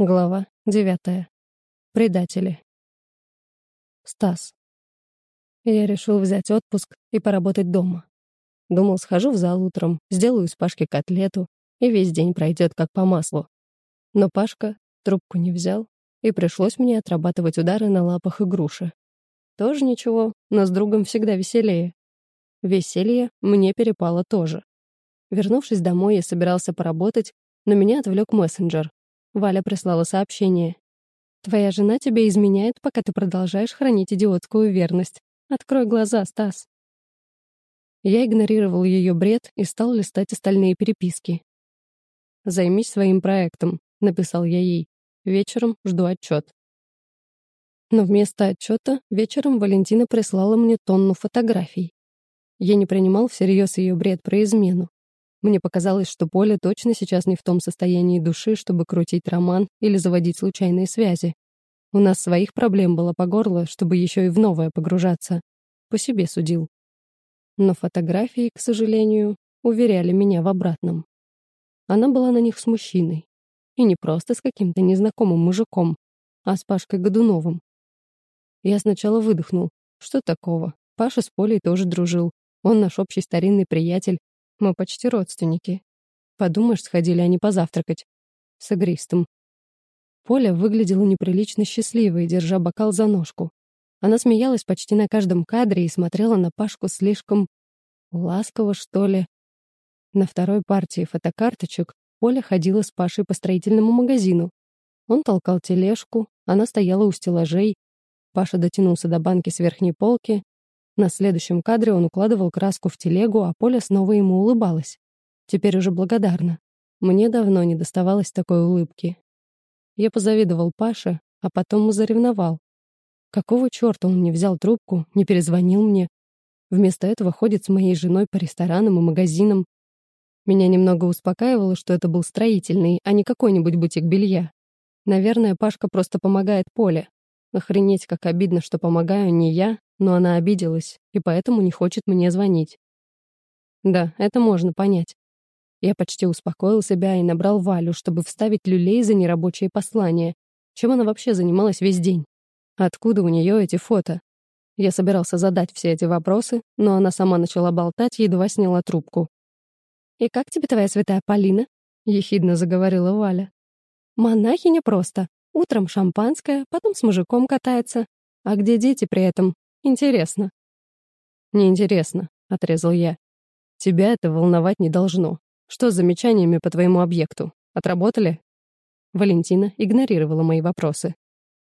Глава девятая. Предатели. Стас. Я решил взять отпуск и поработать дома. Думал, схожу в зал утром, сделаю из Пашки котлету, и весь день пройдет как по маслу. Но Пашка трубку не взял, и пришлось мне отрабатывать удары на лапах и груши. Тоже ничего, но с другом всегда веселее. Веселье мне перепало тоже. Вернувшись домой, я собирался поработать, но меня отвлек мессенджер, Валя прислала сообщение. «Твоя жена тебе изменяет, пока ты продолжаешь хранить идиотскую верность. Открой глаза, Стас». Я игнорировал ее бред и стал листать остальные переписки. «Займись своим проектом», — написал я ей. «Вечером жду отчет». Но вместо отчета вечером Валентина прислала мне тонну фотографий. Я не принимал всерьез ее бред про измену. Мне показалось, что Поля точно сейчас не в том состоянии души, чтобы крутить роман или заводить случайные связи. У нас своих проблем было по горло, чтобы еще и в новое погружаться. По себе судил. Но фотографии, к сожалению, уверяли меня в обратном. Она была на них с мужчиной. И не просто с каким-то незнакомым мужиком, а с Пашкой Годуновым. Я сначала выдохнул. Что такого? Паша с Полей тоже дружил. Он наш общий старинный приятель, мы почти родственники. Подумаешь, сходили они позавтракать. С игристым. Поля выглядела неприлично счастливой, держа бокал за ножку. Она смеялась почти на каждом кадре и смотрела на Пашку слишком ласково, что ли. На второй партии фотокарточек Поля ходила с Пашей по строительному магазину. Он толкал тележку, она стояла у стеллажей. Паша дотянулся до банки с верхней полки, на следующем кадре он укладывал краску в телегу, а Поля снова ему улыбалась. Теперь уже благодарна. Мне давно не доставалось такой улыбки. Я позавидовал Паше, а потом заревновал. Какого черта он не взял трубку, не перезвонил мне? Вместо этого ходит с моей женой по ресторанам и магазинам. Меня немного успокаивало, что это был строительный, а не какой-нибудь бутик белья. Наверное, Пашка просто помогает Поле. Охренеть, как обидно, что помогаю не я, но она обиделась и поэтому не хочет мне звонить. Да, это можно понять. Я почти успокоил себя и набрал Валю, чтобы вставить люлей за нерабочие послания. Чем она вообще занималась весь день? Откуда у нее эти фото? Я собирался задать все эти вопросы, но она сама начала болтать, едва сняла трубку. «И как тебе твоя святая Полина?» — ехидно заговорила Валя. «Монахиня просто. Утром шампанское, потом с мужиком катается. А где дети при этом? Интересно. Неинтересно, отрезал я. Тебя это волновать не должно. Что с замечаниями по твоему объекту? Отработали? Валентина игнорировала мои вопросы.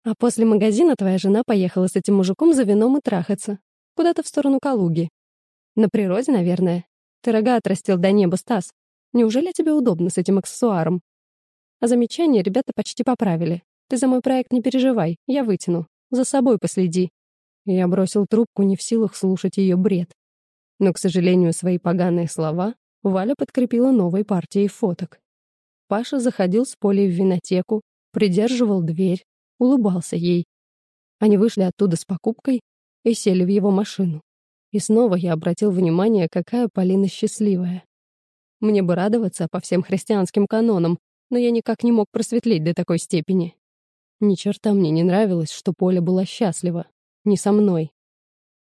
А после магазина твоя жена поехала с этим мужиком за вином и трахаться. Куда-то в сторону Калуги. На природе, наверное. Ты рога отрастил до неба, Стас. Неужели тебе удобно с этим аксессуаром? А замечания ребята почти поправили. Ты за мой проект не переживай, я вытяну. За собой последи. Я бросил трубку, не в силах слушать ее бред. Но, к сожалению, свои поганые слова Валя подкрепила новой партией фоток. Паша заходил с Полей в винотеку, придерживал дверь, улыбался ей. Они вышли оттуда с покупкой и сели в его машину. И снова я обратил внимание, какая Полина счастливая. Мне бы радоваться по всем христианским канонам, но я никак не мог просветлеть до такой степени. Ни черта мне не нравилось, что Поля была счастлива. Не со мной.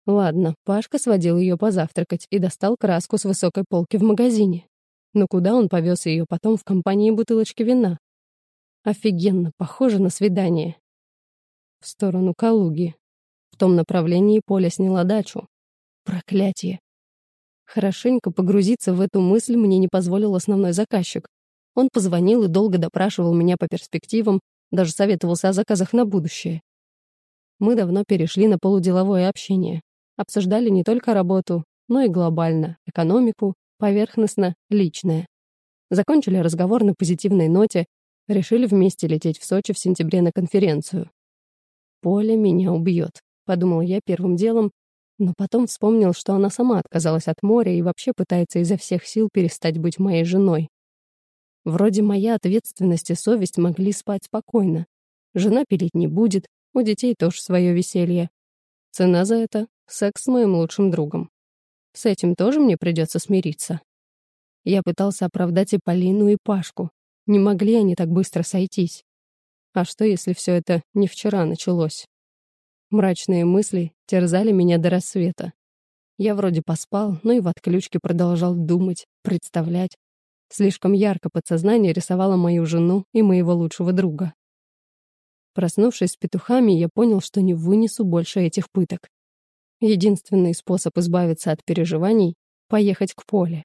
Ладно, Пашка сводил ее позавтракать и достал краску с высокой полки в магазине. Но куда он повез ее потом в компании бутылочки вина? Офигенно, похоже на свидание. В сторону Калуги. В том направлении Поля сняла дачу. Проклятие. Хорошенько погрузиться в эту мысль мне не позволил основной заказчик. Он позвонил и долго допрашивал меня по перспективам, даже советовался о заказах на будущее. Мы давно перешли на полуделовое общение. Обсуждали не только работу, но и глобально, экономику, поверхностно, личное. Закончили разговор на позитивной ноте, решили вместе лететь в Сочи в сентябре на конференцию. «Поля меня убьет», — подумал я первым делом, но потом вспомнил, что она сама отказалась от моря и вообще пытается изо всех сил перестать быть моей женой. Вроде моя ответственность и совесть могли спать спокойно. Жена пилить не будет, у детей тоже свое веселье. Цена за это — секс с моим лучшим другом. С этим тоже мне придется смириться. Я пытался оправдать и Полину, и Пашку. Не могли они так быстро сойтись. А что, если все это не вчера началось? Мрачные мысли терзали меня до рассвета. Я вроде поспал, но и в отключке продолжал думать, представлять. Слишком ярко подсознание рисовало мою жену и моего лучшего друга. Проснувшись с петухами, я понял, что не вынесу больше этих пыток. Единственный способ избавиться от переживаний — поехать к поле.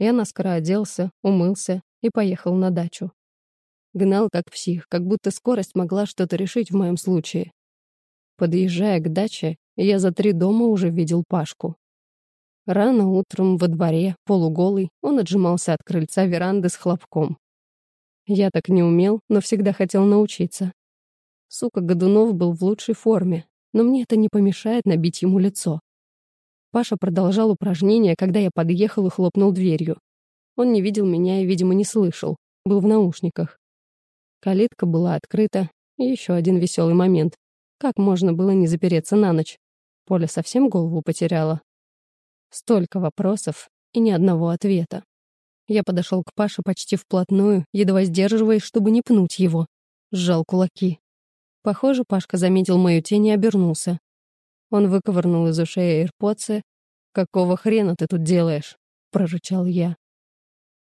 Я наскоро оделся, умылся и поехал на дачу. Гнал как псих, как будто скорость могла что-то решить в моем случае. Подъезжая к даче, я за три дома уже видел Пашку. Рано утром во дворе, полуголый, он отжимался от крыльца веранды с хлопком. Я так не умел, но всегда хотел научиться. Сука Годунов был в лучшей форме, но мне это не помешает набить ему лицо. Паша продолжал упражнение, когда я подъехал и хлопнул дверью. Он не видел меня и, видимо, не слышал, был в наушниках. Калитка была открыта, и еще один веселый момент. Как можно было не запереться на ночь? Поля совсем голову потеряла. Столько вопросов и ни одного ответа. Я подошел к Паше почти вплотную, едва сдерживаясь, чтобы не пнуть его. Сжал кулаки. Похоже, Пашка заметил мою тень и обернулся. Он выковырнул из ушей эйрподсы. «Какого хрена ты тут делаешь?» — прорычал я.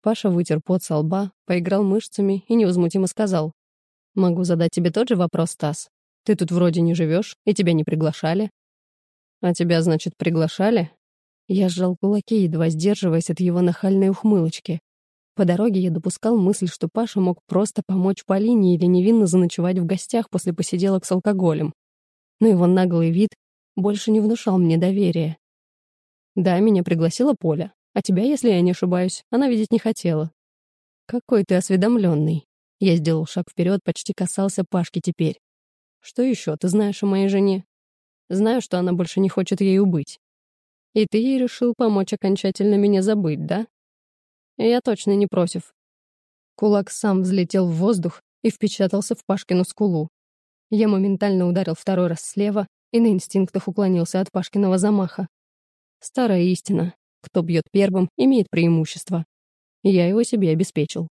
Паша вытер пот со лба, поиграл мышцами и невозмутимо сказал. «Могу задать тебе тот же вопрос, Стас. Ты тут вроде не живешь, и тебя не приглашали. А тебя, значит, приглашали? Я сжал кулаки, едва сдерживаясь от его нахальной ухмылочки. По дороге я допускал мысль, что Паша мог просто помочь Полине или невинно заночевать в гостях после посиделок с алкоголем. Но его наглый вид больше не внушал мне доверия. Да, меня пригласила Поля, а тебя, если я не ошибаюсь, она видеть не хотела. Какой ты осведомленный. Я сделал шаг вперед, почти касался Пашки теперь. Что еще ты знаешь о моей жене? Знаю, что она больше не хочет ею быть. И ты ей решил помочь окончательно меня забыть, да? Я точно не против. Кулак сам взлетел в воздух и впечатался в Пашкину скулу. Я моментально ударил второй раз слева и на инстинктах уклонился от Пашкиного замаха. Старая истина. Кто бьет первым, имеет преимущество. Я его себе обеспечил.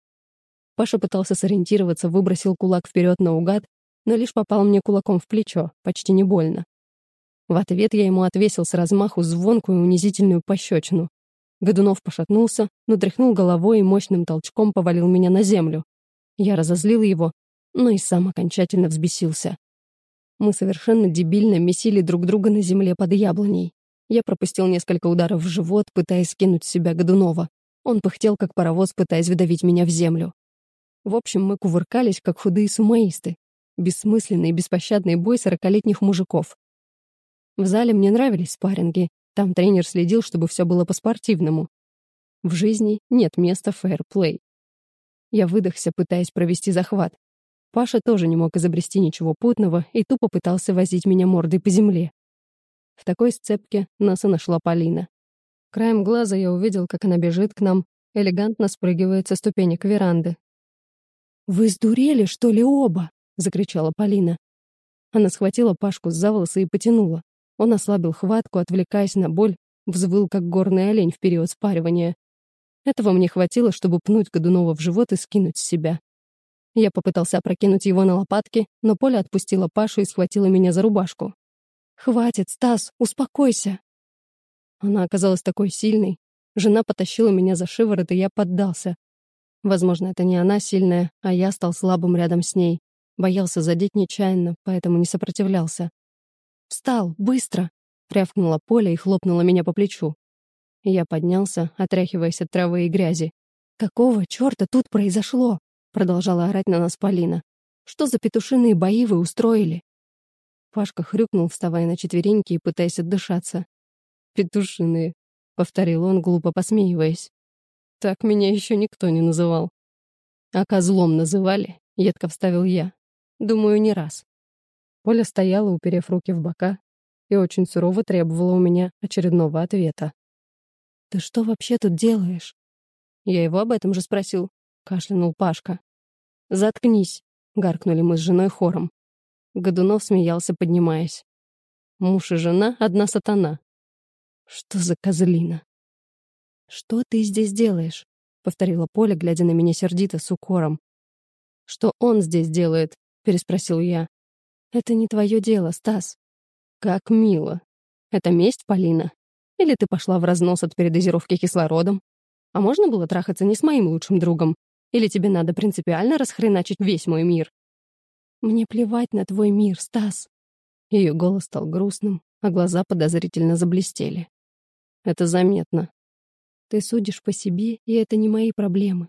Паша пытался сориентироваться, выбросил кулак вперед наугад но лишь попал мне кулаком в плечо, почти не больно. В ответ я ему отвесил с размаху звонкую унизительную пощечину. Годунов пошатнулся, но тряхнул головой и мощным толчком повалил меня на землю. Я разозлил его, но и сам окончательно взбесился. Мы совершенно дебильно месили друг друга на земле под яблоней. Я пропустил несколько ударов в живот, пытаясь скинуть с себя Годунова. Он пыхтел, как паровоз, пытаясь выдавить меня в землю. В общем, мы кувыркались, как худые сумаисты, Бессмысленный и беспощадный бой сорокалетних мужиков. В зале мне нравились спарринги. Там тренер следил, чтобы все было по-спортивному. В жизни нет места фэрплей. Я выдохся, пытаясь провести захват. Паша тоже не мог изобрести ничего путного и тупо пытался возить меня мордой по земле. В такой сцепке нас и нашла Полина. Краем глаза я увидел, как она бежит к нам, элегантно спрыгивает со ступенек веранды. «Вы сдурели, что ли, оба?» — закричала Полина. Она схватила Пашку за волосы и потянула. Он ослабил хватку, отвлекаясь на боль, взвыл, как горный олень в период спаривания. Этого мне хватило, чтобы пнуть Годунова в живот и скинуть с себя. Я попытался опрокинуть его на лопатки, но Поля отпустила Пашу и схватила меня за рубашку. «Хватит, Стас, успокойся!» Она оказалась такой сильной. Жена потащила меня за шиворот, и я поддался. Возможно, это не она сильная, а я стал слабым рядом с ней. Боялся задеть нечаянно, поэтому не сопротивлялся. «Встал! Быстро!» — рявкнула Поля и хлопнула меня по плечу. Я поднялся, отряхиваясь от травы и грязи. «Какого черта тут произошло?» — продолжала орать на нас Полина. «Что за петушиные бои вы устроили?» Пашка хрюкнул, вставая на четвереньки и пытаясь отдышаться. «Петушиные», — повторил он, глупо посмеиваясь. «Так меня еще никто не называл». «А козлом называли?» — едко вставил я. Думаю, не раз. Поля стояла, уперев руки в бока, и очень сурово требовала у меня очередного ответа. «Ты что вообще тут делаешь?» «Я его об этом же спросил», — кашлянул Пашка. «Заткнись», — гаркнули мы с женой хором. Годунов смеялся, поднимаясь. «Муж и жена — одна сатана». «Что за козлина?» «Что ты здесь делаешь?» — повторила Поля, глядя на меня сердито, с укором. «Что он здесь делает?» переспросил я. «Это не твое дело, Стас». «Как мило. Это месть, Полина? Или ты пошла в разнос от передозировки кислородом? А можно было трахаться не с моим лучшим другом? Или тебе надо принципиально расхреначить весь мой мир?» «Мне плевать на твой мир, Стас». Ее голос стал грустным, а глаза подозрительно заблестели. «Это заметно. Ты судишь по себе, и это не мои проблемы.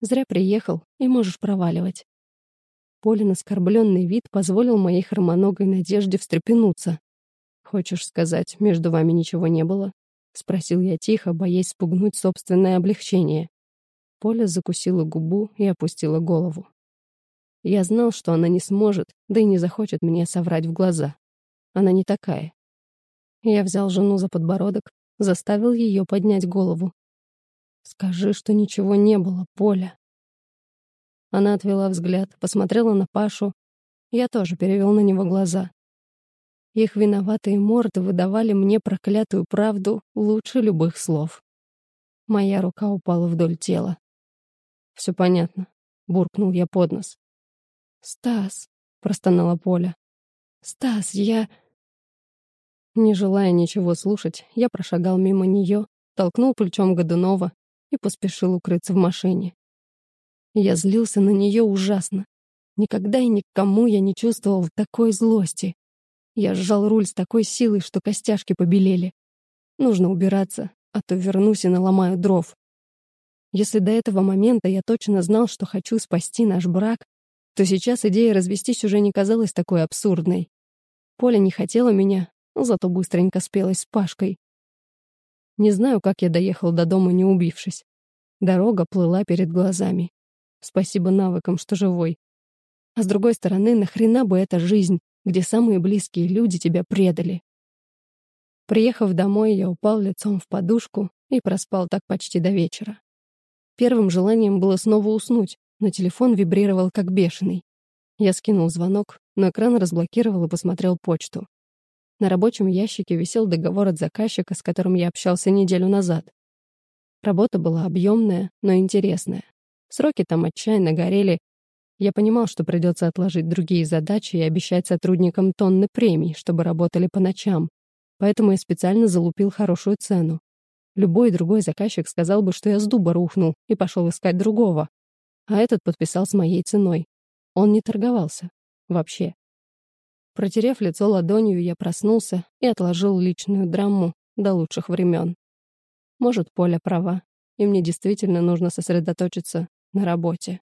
Зря приехал, и можешь проваливать. Полин оскорбленный вид позволил моей хромоногой надежде встрепенуться. «Хочешь сказать, между вами ничего не было?» — спросил я тихо, боясь спугнуть собственное облегчение. Поля закусила губу и опустила голову. Я знал, что она не сможет, да и не захочет мне соврать в глаза. Она не такая. Я взял жену за подбородок, заставил ее поднять голову. «Скажи, что ничего не было, Поля». Она отвела взгляд, посмотрела на Пашу. Я тоже перевел на него глаза. Их виноватые морды выдавали мне проклятую правду лучше любых слов. Моя рука упала вдоль тела. «Все понятно», — буркнул я под нос. «Стас», — простонала Поля. «Стас, я...» Не желая ничего слушать, я прошагал мимо нее, толкнул плечом Годунова и поспешил укрыться в машине. Я злился на нее ужасно. Никогда и никому я не чувствовал такой злости. Я сжал руль с такой силой, что костяшки побелели. Нужно убираться, а то вернусь и наломаю дров. Если до этого момента я точно знал, что хочу спасти наш брак, то сейчас идея развестись уже не казалась такой абсурдной. Поля не хотела меня, зато быстренько спелась с Пашкой. Не знаю, как я доехал до дома, не убившись. Дорога плыла перед глазами. Спасибо навыкам, что живой. А с другой стороны, нахрена бы эта жизнь, где самые близкие люди тебя предали? Приехав домой, я упал лицом в подушку и проспал так почти до вечера. Первым желанием было снова уснуть, но телефон вибрировал как бешеный. Я скинул звонок, но экран разблокировал и посмотрел почту. На рабочем ящике висел договор от заказчика, с которым я общался неделю назад. Работа была объемная, но интересная. Сроки там отчаянно горели. Я понимал, что придется отложить другие задачи и обещать сотрудникам тонны премий, чтобы работали по ночам. Поэтому я специально залупил хорошую цену. Любой другой заказчик сказал бы, что я с дуба рухнул и пошел искать другого. А этот подписал с моей ценой. Он не торговался. Вообще. Протерев лицо ладонью, я проснулся и отложил личную драму до лучших времен. Может, Поля права, и мне действительно нужно сосредоточиться на работе.